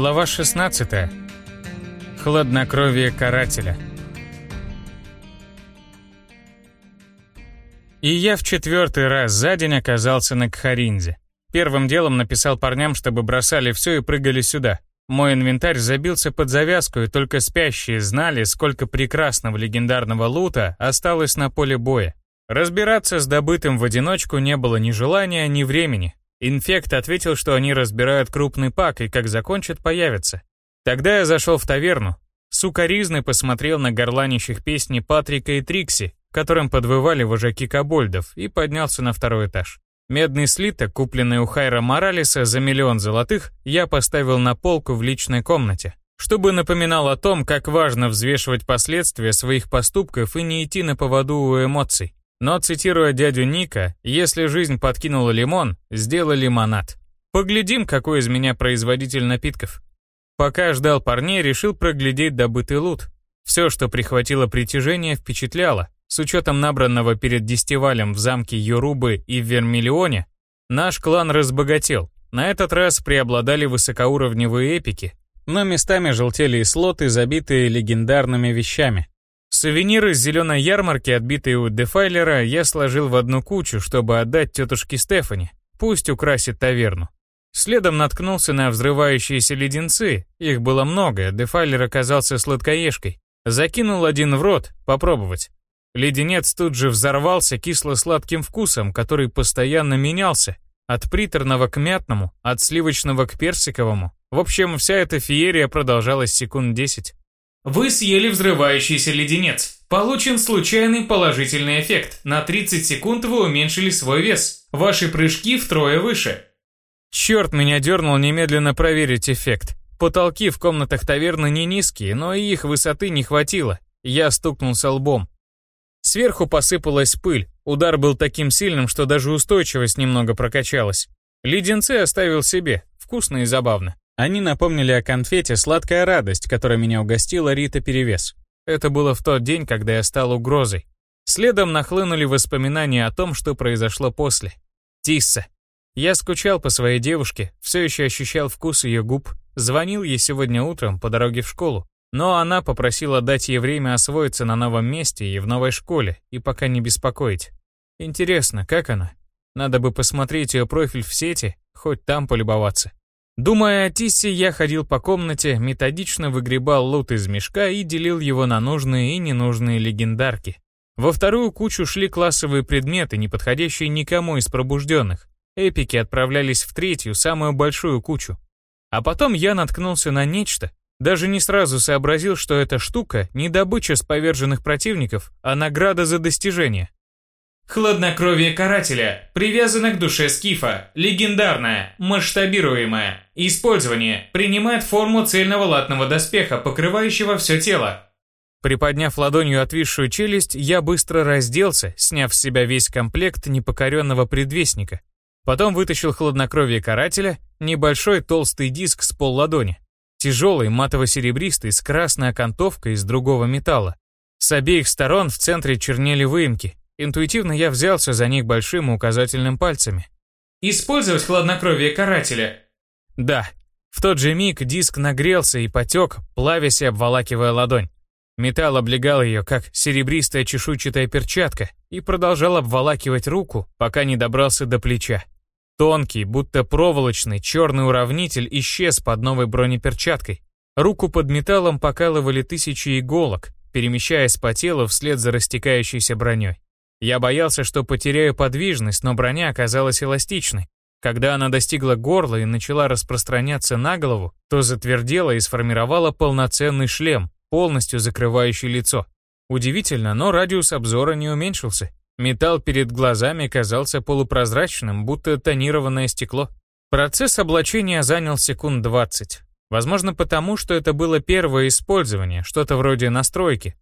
Глава 16. Хладнокровие карателя. И я в четвертый раз за день оказался на Кхаринзе. Первым делом написал парням, чтобы бросали все и прыгали сюда. Мой инвентарь забился под завязку, и только спящие знали, сколько прекрасного легендарного лута осталось на поле боя. Разбираться с добытым в одиночку не было ни желания, ни времени. Инфект ответил, что они разбирают крупный пак и как закончат, появятся. Тогда я зашел в таверну. Сукаризный посмотрел на горланищих песни Патрика и Трикси, которым подвывали вожаки кобольдов, и поднялся на второй этаж. Медный слиток, купленный у Хайра Моралеса за миллион золотых, я поставил на полку в личной комнате, чтобы напоминал о том, как важно взвешивать последствия своих поступков и не идти на поводу у эмоций. Но, цитируя дядю Ника, если жизнь подкинула лимон, сделай лимонад. Поглядим, какой из меня производитель напитков. Пока ждал парней, решил проглядеть добытый лут. Все, что прихватило притяжение, впечатляло. С учетом набранного перед дестивалем в замке Юрубы и в Вермиллионе, наш клан разбогател. На этот раз преобладали высокоуровневые эпики, но местами желтели и слоты, забитые легендарными вещами. Сувениры с зеленой ярмарки, отбитые у Дефайлера, я сложил в одну кучу, чтобы отдать тетушке Стефани. Пусть украсит таверну. Следом наткнулся на взрывающиеся леденцы. Их было много, Дефайлер оказался сладкоежкой. Закинул один в рот, попробовать. Леденец тут же взорвался кисло-сладким вкусом, который постоянно менялся. От приторного к мятному, от сливочного к персиковому. В общем, вся эта феерия продолжалась секунд десять. Вы съели взрывающийся леденец. Получен случайный положительный эффект. На 30 секунд вы уменьшили свой вес. Ваши прыжки втрое выше. Черт меня дернул немедленно проверить эффект. Потолки в комнатах таверны не низкие, но и их высоты не хватило. Я стукнулся лбом. Сверху посыпалась пыль. Удар был таким сильным, что даже устойчивость немного прокачалась. Леденцы оставил себе. Вкусно и забавно. Они напомнили о конфете «Сладкая радость», которой меня угостила Рита Перевес. Это было в тот день, когда я стал угрозой. Следом нахлынули воспоминания о том, что произошло после. Тисса. Я скучал по своей девушке, все еще ощущал вкус ее губ, звонил ей сегодня утром по дороге в школу. Но она попросила дать ей время освоиться на новом месте и в новой школе, и пока не беспокоить. Интересно, как она? Надо бы посмотреть ее профиль в сети, хоть там полюбоваться. Думая о Тиссе, я ходил по комнате, методично выгребал лут из мешка и делил его на нужные и ненужные легендарки. Во вторую кучу шли классовые предметы, не подходящие никому из пробужденных. Эпики отправлялись в третью, самую большую кучу. А потом я наткнулся на нечто, даже не сразу сообразил, что эта штука не добыча с поверженных противников, а награда за достижение. Хладнокровие карателя. Привязано к душе скифа. Легендарное. Масштабируемое. Использование. Принимает форму цельного латного доспеха, покрывающего все тело. Приподняв ладонью отвисшую челюсть, я быстро разделся, сняв с себя весь комплект непокоренного предвестника. Потом вытащил хладнокровие карателя, небольшой толстый диск с полладони. Тяжелый, матово-серебристый, с красной окантовкой из другого металла. С обеих сторон в центре чернели выемки, Интуитивно я взялся за них большим и указательным пальцами. «Использовать хладнокровие карателя?» Да. В тот же миг диск нагрелся и потек, плавясь и обволакивая ладонь. Металл облегал ее, как серебристая чешуйчатая перчатка, и продолжал обволакивать руку, пока не добрался до плеча. Тонкий, будто проволочный, черный уравнитель исчез под новой бронеперчаткой. Руку под металлом покалывали тысячи иголок, перемещаясь по телу вслед за растекающейся броней. Я боялся, что потеряю подвижность, но броня оказалась эластичной. Когда она достигла горла и начала распространяться на голову, то затвердела и сформировала полноценный шлем, полностью закрывающий лицо. Удивительно, но радиус обзора не уменьшился. Металл перед глазами казался полупрозрачным, будто тонированное стекло. Процесс облачения занял секунд 20. Возможно, потому, что это было первое использование, что-то вроде настройки.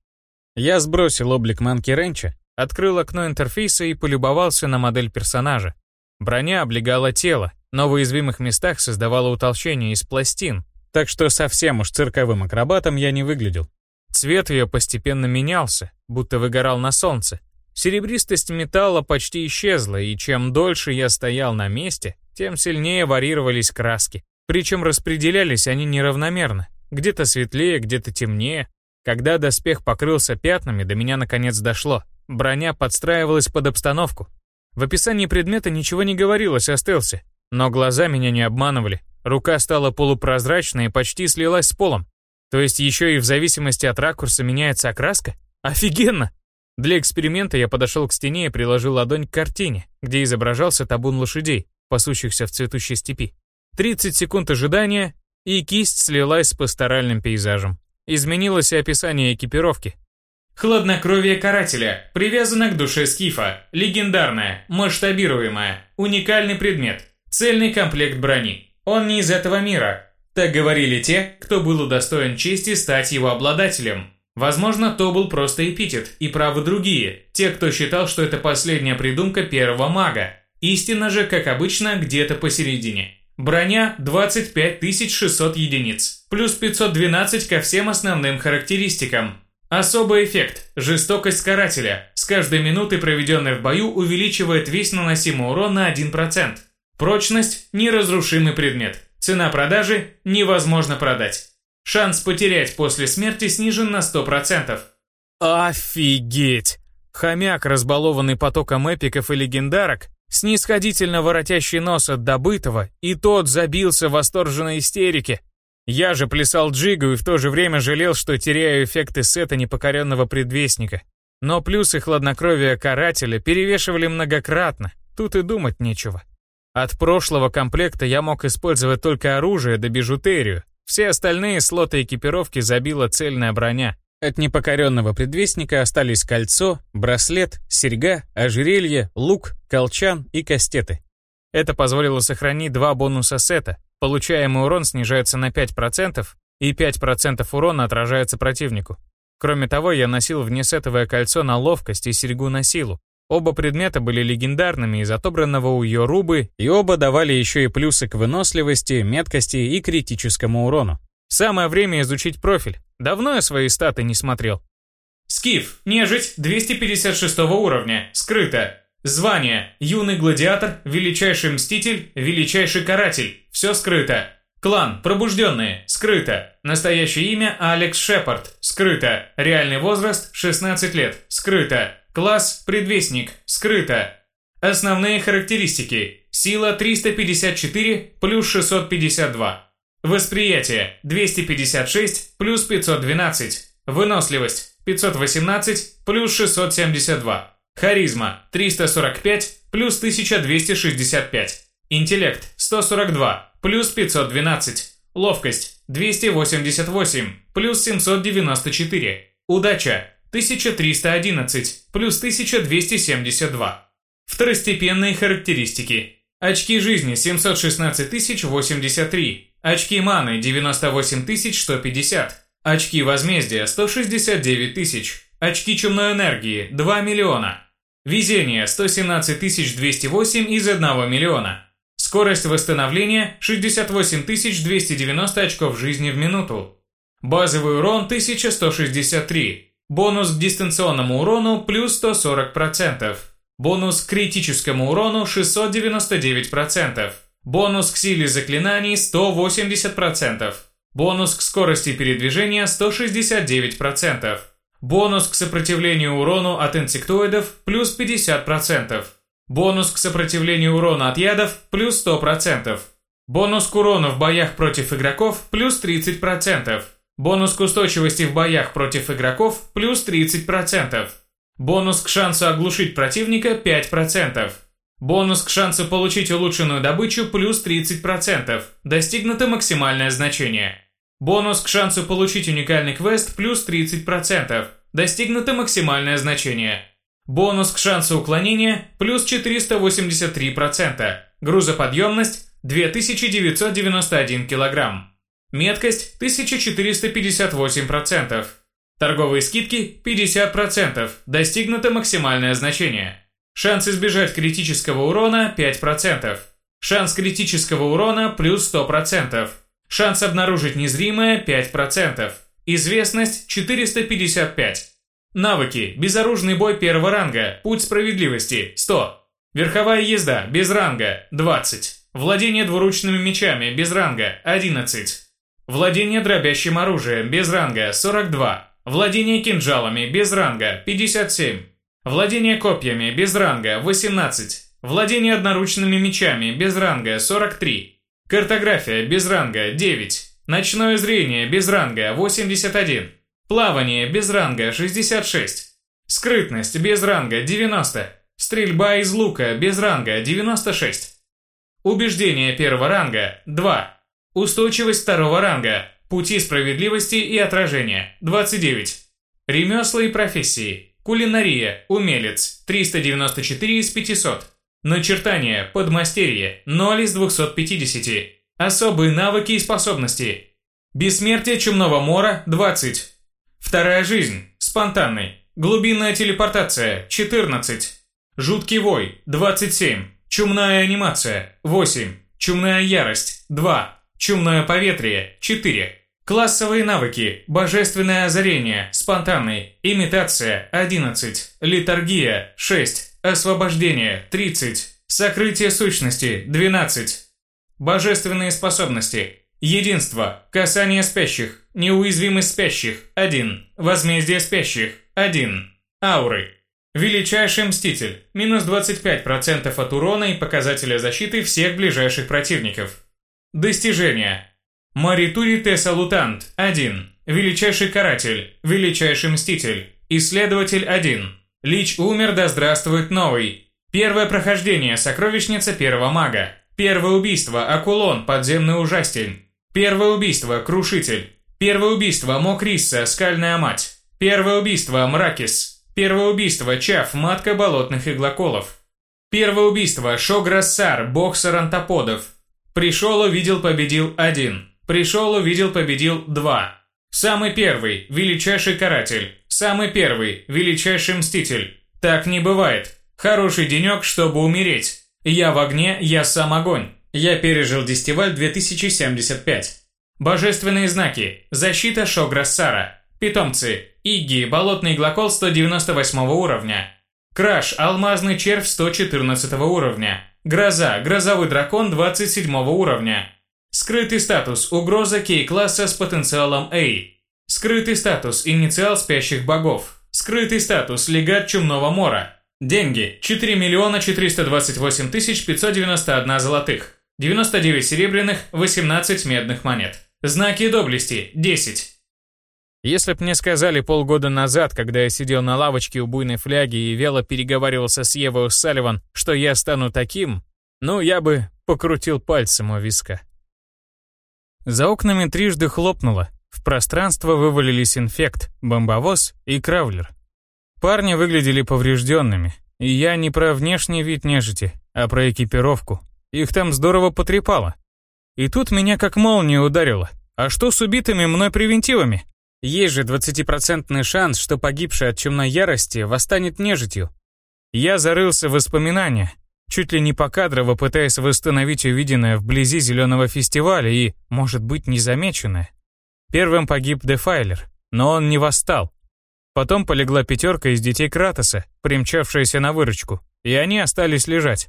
Я сбросил облик Манки Ренча, Открыл окно интерфейса и полюбовался на модель персонажа. Броня облегала тело, но в уязвимых местах создавала утолщение из пластин, так что совсем уж цирковым акробатом я не выглядел. Цвет ее постепенно менялся, будто выгорал на солнце. Серебристость металла почти исчезла, и чем дольше я стоял на месте, тем сильнее варьировались краски. Причем распределялись они неравномерно. Где-то светлее, где-то темнее. Когда доспех покрылся пятнами, до меня наконец дошло. Броня подстраивалась под обстановку. В описании предмета ничего не говорилось о стелсе, но глаза меня не обманывали. Рука стала полупрозрачной и почти слилась с полом. То есть еще и в зависимости от ракурса меняется окраска? Офигенно! Для эксперимента я подошел к стене и приложил ладонь к картине, где изображался табун лошадей, пасущихся в цветущей степи. 30 секунд ожидания, и кисть слилась с пасторальным пейзажем. Изменилось и описание экипировки. Хладнокровие карателя привязано к душе скифа. Легендарное, масштабируемое, уникальный предмет. Цельный комплект брони. Он не из этого мира. Так говорили те, кто был удостоен чести стать его обладателем. Возможно, то был просто эпитет, и правы другие, те, кто считал, что это последняя придумка первого мага. Истина же, как обычно, где-то посередине. Броня 25600 единиц, плюс 512 ко всем основным характеристикам. Особый эффект – жестокость карателя. С каждой минуты, проведенной в бою, увеличивает весь наносимый урон на 1%. Прочность – неразрушимый предмет. Цена продажи – невозможно продать. Шанс потерять после смерти снижен на 100%. Офигеть! Хомяк, разбалованный потоком эпиков и легендарок, снисходительно воротящий нос от добытого, и тот забился в восторженной истерике. Я же плясал джигу и в то же время жалел, что теряю эффекты сета непокоренного предвестника. Но плюсы хладнокровия карателя перевешивали многократно, тут и думать нечего. От прошлого комплекта я мог использовать только оружие да бижутерию, все остальные слоты экипировки забила цельная броня. От непокоренного предвестника остались кольцо, браслет, серьга, ожерелье, лук, колчан и кастеты. Это позволило сохранить два бонуса сета. Получаемый урон снижается на 5%, и 5% урона отражается противнику. Кроме того, я носил внесетовое кольцо на ловкость и серьгу на силу. Оба предмета были легендарными из отобранного у Йорубы, и оба давали еще и плюсы к выносливости, меткости и критическому урону. Самое время изучить профиль. Давно я свои статы не смотрел. Скиф, нежить 256 уровня, скрыто. Звание, юный гладиатор, величайший мститель, величайший каратель, все скрыто. Клан, пробужденные, скрыто. Настоящее имя Алекс Шепард, скрыто. Реальный возраст 16 лет, скрыто. Класс «Предвестник», скрыто. Основные характеристики. Сила 354 плюс 652. Восприятие 256 плюс 512. Выносливость 518 плюс 672. Харизма 345 плюс 1265. Интеллект 142 плюс 512. Ловкость 288 плюс 794. Удача 1311 плюс 1272. Второстепенные характеристики. Очки жизни 716 083. Очки маны 98 150. Очки возмездия 169 тысяч. Очки чумной энергии 2 миллиона. Везение 117 208 из 1 миллиона. Скорость восстановления 68 290 очков жизни в минуту. Базовый урон 1163. Бонус к дистанционному урону плюс 140%. Бонус к критическому урону 699%. Бонус к силе заклинаний 180%. Бонус к скорости передвижения 169%. Бонус к сопротивлению урону от инсектоидов плюс 50%. Бонус к сопротивлению урона от ядов плюс 100%. Бонус к урону в боях против игроков плюс 30%. Бонус к устойчивости в боях против игроков плюс 30%. Бонус к шансу оглушить противника 5%. Бонус к шансу получить улучшенную добычу плюс 30%. Достигнуто максимальное значение. Бонус к шансу получить уникальный квест плюс 30%. Достигнуто максимальное значение. Бонус к шансу уклонения плюс 483%. Грузоподъемность 2991 килограмм. Меткость 1458%. Торговые скидки 50%. Достигнуто максимальное значение. Шанс избежать критического урона 5%. Шанс критического урона плюс 100%. Шанс обнаружить незримое 5%. Известность 455. Навыки. Безоружный бой первого ранга. Путь справедливости 100. Верховая езда без ранга 20. Владение двуручными мечами без ранга 11. Владение дробящим оружием без ранга 42. Владение кинжалами без ранга 57. Владение копьями без ранга 18. Владение одноручными мечами без ранга 43. Картография без ранга 9. Ночное зрение без ранга 81. Плавание без ранга 66. Скрытность без ранга 90. Стрельба из лука без ранга 96. Убеждение первого ранга 2. Устойчивость второго ранга. Пути справедливости и отражения 29. Ремесла и профессии. Кулинария. Умелец 394 из 500. Начертание. Подмастерье 0 из 250. Особые навыки и способности. Бессмертие чумного мора 20. Вторая жизнь. Спонтанный. Глубинная телепортация 14. Жуткий вой 27. Чумная анимация 8. Чумная ярость 2. Чумное поветрие 4. Классовые навыки. Божественное озарение. Спонтанный. Имитация 11. Литургия 6. Освобождение 30. Сокрытие сущности 12. Божественные способности. Единство. Касание спящих. Неуязвимость спящих. 1. Возмездие спящих. 1. Ауры. Величайший мститель. Минус 25% от урона и показателя защиты всех ближайших противников. Достижения. Маритури Тесса Лутант 1. Величайший каратель. Величайший мститель. Исследователь 1. Лич умер, да здравствует новый. Первое прохождение. Сокровищница первого мага. Первое убийство. Акулон. Подземный ужастень. Первое убийство. Крушитель. Первое убийство. Мокрисса. Скальная мать. Первое убийство. Мракис. Первое убийство. Чав. Матка болотных иглоколов. Первое убийство. Шограссар. Бог сарантоподов. Пришел, увидел, победил один. Пришел, увидел, победил два. Самый первый. Величайший каратель. Самый первый. Величайший мститель. Так не бывает. Хороший денек, чтобы умереть. Я в огне, я сам огонь. Я пережил Дестиваль 2075. Божественные знаки. Защита Шограссара. Питомцы. Игги, болотный глокол 198 уровня. Краш, алмазный червь 114 уровня. Гроза, грозовой дракон 27 уровня. Скрытый статус, угроза Кей-класса с потенциалом A. Скрытый статус, инициал спящих богов. Скрытый статус, легат чумного мора. Деньги. 4 миллиона 428 тысяч 591 золотых. 99 серебряных, 18 медных монет. Знаки доблести. 10. Если б мне сказали полгода назад, когда я сидел на лавочке у буйной фляги и вело переговаривался с Евой Салливан, что я стану таким, ну, я бы покрутил пальцем у виска. За окнами трижды хлопнуло. В пространство вывалились инфект, бомбовоз и кравлер. Парни выглядели поврежденными, и я не про внешний вид нежити, а про экипировку. Их там здорово потрепало. И тут меня как молния ударило. А что с убитыми мной превентивами? Есть же 20% шанс, что погибший от чумной ярости восстанет нежитью. Я зарылся в воспоминания, чуть ли не покадрово пытаясь восстановить увиденное вблизи зеленого фестиваля и, может быть, незамеченное. Первым погиб Дефайлер, но он не восстал. Потом полегла пятерка из детей Кратоса, примчавшаяся на выручку, и они остались лежать.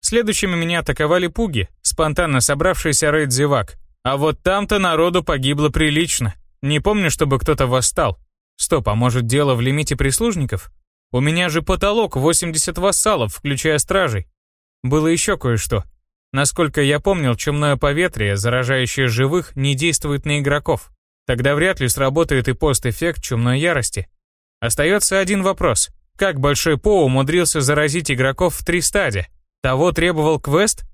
Следующими меня атаковали пуги, спонтанно собравшийся рейд зевак. А вот там-то народу погибло прилично. Не помню, чтобы кто-то восстал. Стоп, а может дело в лимите прислужников? У меня же потолок 80 вассалов, включая стражей. Было еще кое-что. Насколько я помнил, чумное поветрие, заражающее живых, не действует на игроков. Тогда вряд ли сработает и пост-эффект чумной ярости. Остается один вопрос. Как Большой По умудрился заразить игроков в три стадия? Того требовал квест?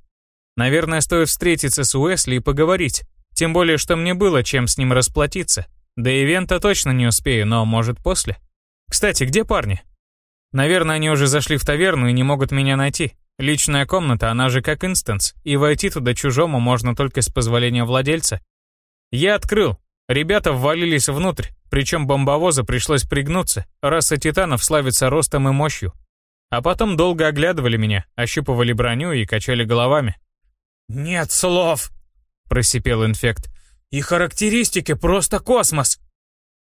Наверное, стоит встретиться с Уэсли и поговорить. Тем более, что мне было чем с ним расплатиться. До ивента точно не успею, но может после. Кстати, где парни? Наверное, они уже зашли в таверну и не могут меня найти. Личная комната, она же как инстанс, и войти туда чужому можно только с позволения владельца. Я открыл. Ребята ввалились внутрь, причем бомбовоза пришлось пригнуться, раса титанов славится ростом и мощью. А потом долго оглядывали меня, ощупывали броню и качали головами. «Нет слов!» – просипел инфект. «И характеристики просто космос!»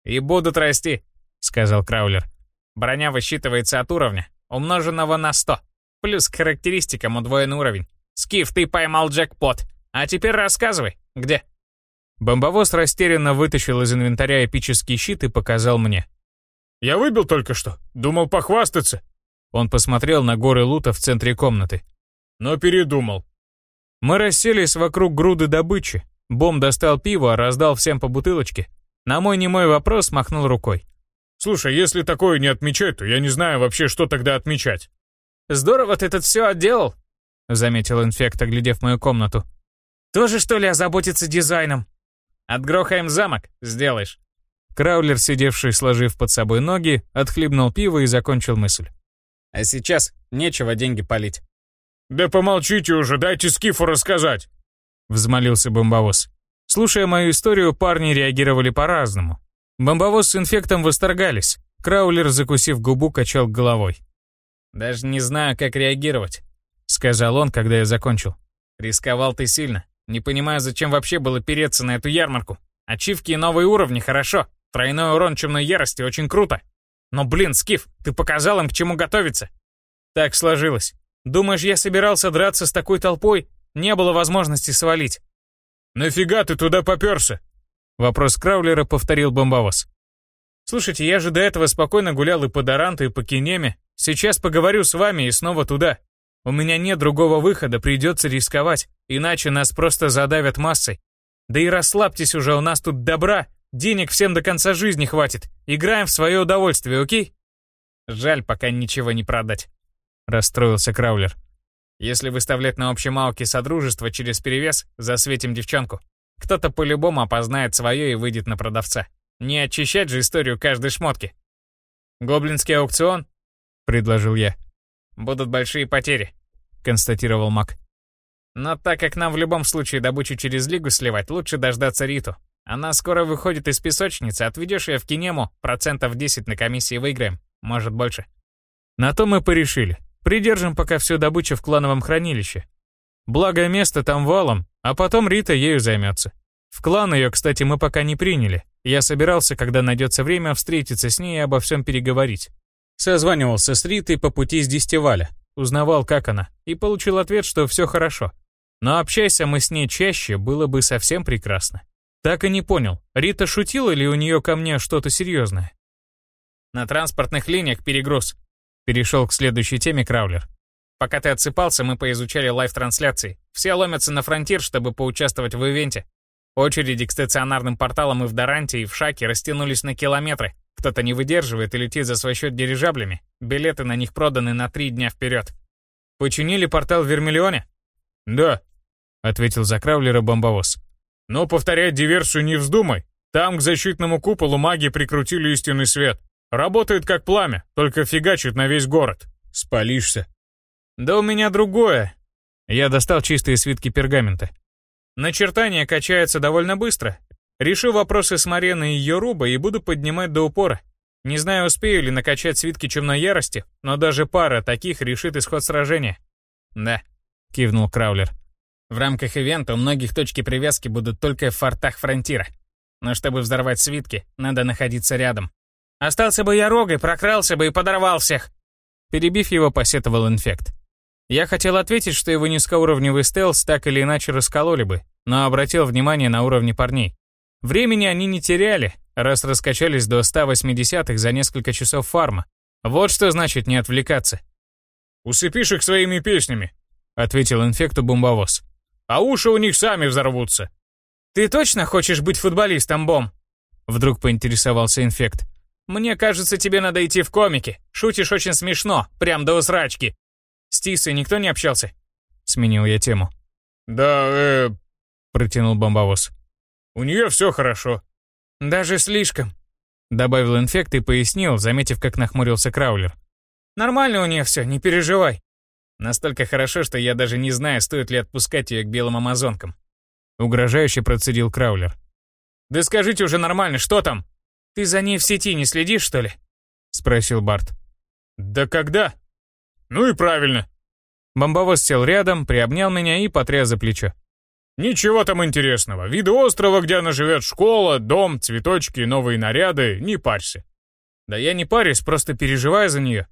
«И будут расти», – сказал Краулер. «Броня высчитывается от уровня, умноженного на 100, плюс к характеристикам удвоен уровень. Скиф, ты поймал джекпот. А теперь рассказывай, где?» Бомбовоз растерянно вытащил из инвентаря эпический щит и показал мне. «Я выбил только что. Думал похвастаться». Он посмотрел на горы лута в центре комнаты. «Но передумал». Мы расселись вокруг груды добычи. Бом достал пиво, раздал всем по бутылочке. На мой немой вопрос махнул рукой. «Слушай, если такое не отмечать, то я не знаю вообще, что тогда отмечать». «Здорово ты тут все отделал», — заметил инфект, оглядев мою комнату. «Тоже, что ли, озаботиться дизайном?» «Отгрохаем замок, сделаешь». Краулер, сидевший, сложив под собой ноги, отхлебнул пиво и закончил мысль. «А сейчас нечего деньги палить». «Да помолчите уже, дайте Скифу рассказать!» Взмолился бомбовоз. Слушая мою историю, парни реагировали по-разному. Бомбовоз с инфектом восторгались. Краулер, закусив губу, качал головой. «Даже не знаю, как реагировать», — сказал он, когда я закончил. «Рисковал ты сильно. Не понимаю, зачем вообще было переться на эту ярмарку. Ачивки и новые уровни, хорошо. Тройной урон чумной ярости очень круто. Но, блин, Скиф, ты показал им, к чему готовиться. Так сложилось. Думаешь, я собирался драться с такой толпой? Не было возможности свалить. «Нафига ты туда попёрся?» Вопрос Краулера повторил бомбовоз. «Слушайте, я же до этого спокойно гулял и по Даранту, и по Кинеме. Сейчас поговорю с вами и снова туда. У меня нет другого выхода, придется рисковать, иначе нас просто задавят массой. Да и расслабьтесь уже, у нас тут добра, денег всем до конца жизни хватит. Играем в свое удовольствие, окей? Жаль, пока ничего не продать. Расстроился Краулер. Если выставлять на общем ауке содружество через перевес, засветим девчонку. Кто-то по-любому опознает свое и выйдет на продавца. Не очищать же историю каждой шмотки. «Гоблинский аукцион?» — предложил я. «Будут большие потери», — констатировал Мак. «Но так как нам в любом случае добычу через Лигу сливать, лучше дождаться Риту. Она скоро выходит из песочницы, отведешь ее в Кинему, процентов 10 на комиссии выиграем, может больше». На то мы порешили. Придержим пока всю добычу в клановом хранилище. Благо место там валом, а потом Рита ею займется. В клан ее, кстати, мы пока не приняли. Я собирался, когда найдется время, встретиться с ней и обо всем переговорить. Созванивался с Ритой по пути с Дистиваля, узнавал, как она, и получил ответ, что все хорошо. Но общайся мы с ней чаще, было бы совсем прекрасно. Так и не понял, Рита шутила или у нее ко мне что-то серьезное? На транспортных линиях перегруз. Перешел к следующей теме Краулер. Пока ты отсыпался, мы поизучали лайв-трансляции. Все ломятся на фронтир, чтобы поучаствовать в ивенте. Очереди к стационарным порталам и в Даранте, и в Шаке растянулись на километры. Кто-то не выдерживает и летит за свой счет дирижаблями. Билеты на них проданы на три дня вперед. Починили портал в Вермиллионе? Да, ответил за Краулера бомбовоз. Но повторять диверсию не вздумай. Там к защитному куполу маги прикрутили истинный свет. Работает как пламя, только фигачит на весь город. Спалишься. Да у меня другое. Я достал чистые свитки пергамента. Начертание качается довольно быстро, Решу вопросы с Мареной и Йоруба и буду поднимать до упора. Не знаю, успею ли накачать свитки чумной ярости, но даже пара таких решит исход сражения. Да, кивнул Краулер. В рамках ивента у многих точки привязки будут только в фортах фронтира. Но чтобы взорвать свитки, надо находиться рядом. Остался бы я рогой, прокрался бы и подорвал всех. Перебив его, посетовал инфект. Я хотел ответить, что его низкоуровневый стелс так или иначе раскололи бы, но обратил внимание на уровни парней. Времени они не теряли, раз раскачались до 180-х за несколько часов фарма. Вот что значит не отвлекаться. «Усыпишь их своими песнями», — ответил инфекту бомбовоз. «А уши у них сами взорвутся». «Ты точно хочешь быть футболистом, Бом?» Вдруг поинтересовался инфект. «Мне кажется, тебе надо идти в комики. Шутишь очень смешно, прям до усрачки. С Тисой никто не общался?» Сменил я тему. «Да, э...» Протянул бомбовоз. У нее все хорошо». «Даже слишком», — добавил инфект и пояснил, заметив, как нахмурился Краулер. «Нормально у нее все, не переживай. Настолько хорошо, что я даже не знаю, стоит ли отпускать ее к белым амазонкам». Угрожающе процедил Краулер. «Да скажите уже нормально, что там? Ты за ней в сети не следишь, что ли?» Спросил Барт. «Да когда?» «Ну и правильно». Бомбовоз сел рядом, приобнял меня и потряс за плечо. Ничего там интересного. Виды острова, где она живет, школа, дом, цветочки, новые наряды, не парься. Да я не парюсь, просто переживаю за нее.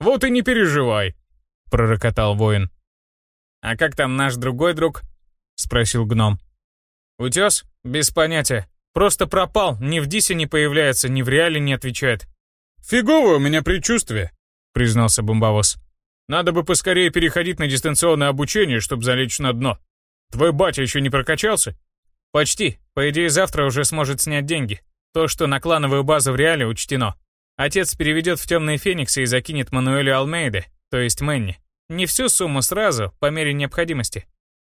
Вот и не переживай, пророкотал воин. А как там наш другой друг?» — спросил гном. «Утес? Без понятия. Просто пропал, ни в Дисе не появляется, ни в Реале не отвечает». «Фиговое у меня предчувствие», — признался бомбовоз. «Надо бы поскорее переходить на дистанционное обучение, чтобы залечь на дно. Твой батя еще не прокачался?» «Почти. По идее, завтра уже сможет снять деньги. То, что на клановую базу в Реале учтено. Отец переведет в темные фениксы и закинет Мануэлю Алмейде, то есть Мэнни. Не всю сумму сразу, по мере необходимости.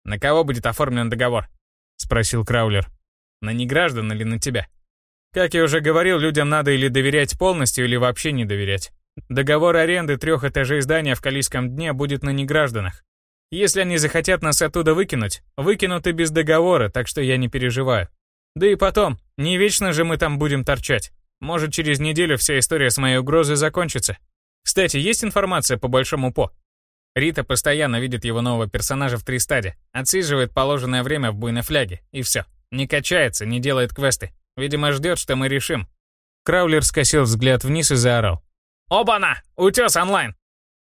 «На кого будет оформлен договор?» — спросил Краулер. «На неграждан или на тебя?» Как я уже говорил, людям надо или доверять полностью, или вообще не доверять. Договор аренды трех этажей здания в Калийском дне будет на негражданах. Если они захотят нас оттуда выкинуть, выкинут и без договора, так что я не переживаю. Да и потом, не вечно же мы там будем торчать. Может, через неделю вся история с моей угрозой закончится. Кстати, есть информация по Большому По? Рита постоянно видит его нового персонажа в три стадии, отсиживает положенное время в буйной фляге, и все. Не качается, не делает квесты. Видимо, ждет, что мы решим. Краулер скосил взгляд вниз и заорал. «Оба-на! Утес онлайн!»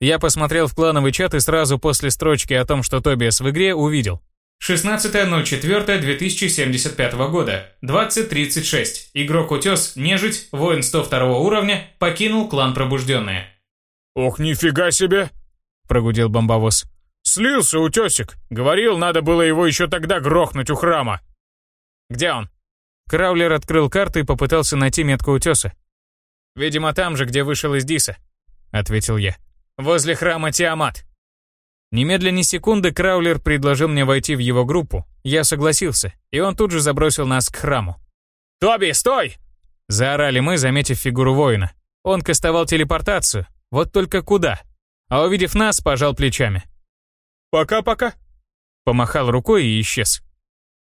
Я посмотрел в клановый чат и сразу после строчки о том, что Тобиас в игре, увидел. 16.04.2075 года, 20.36. Игрок Утес, нежить, воин 102 уровня, покинул клан Пробужденные. «Ох, нифига себе!» прогудел бомбовоз. «Слился утесик! Говорил, надо было его еще тогда грохнуть у храма!» «Где он?» Краулер открыл карту и попытался найти метку утеса. «Видимо, там же, где вышел из Диса», — ответил я. «Возле храма Тиамат». Немедленно секунды Краулер предложил мне войти в его группу. Я согласился, и он тут же забросил нас к храму. «Тоби, стой!» Заорали мы, заметив фигуру воина. Он кастовал телепортацию. Вот только куда? а увидев нас, пожал плечами. «Пока-пока», — помахал рукой и исчез.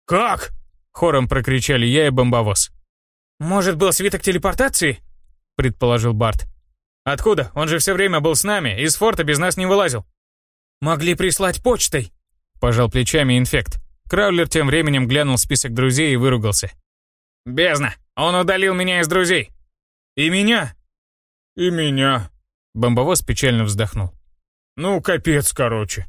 «Как?» — хором прокричали я и бомбовоз. «Может, был свиток телепортации?» — предположил Барт. «Откуда? Он же все время был с нами, из форта без нас не вылазил». «Могли прислать почтой», — пожал плечами инфект. Краулер тем временем глянул список друзей и выругался. «Бездна! Он удалил меня из друзей!» «И меня!» «И меня!» Бомбовоз печально вздохнул. «Ну, капец, короче».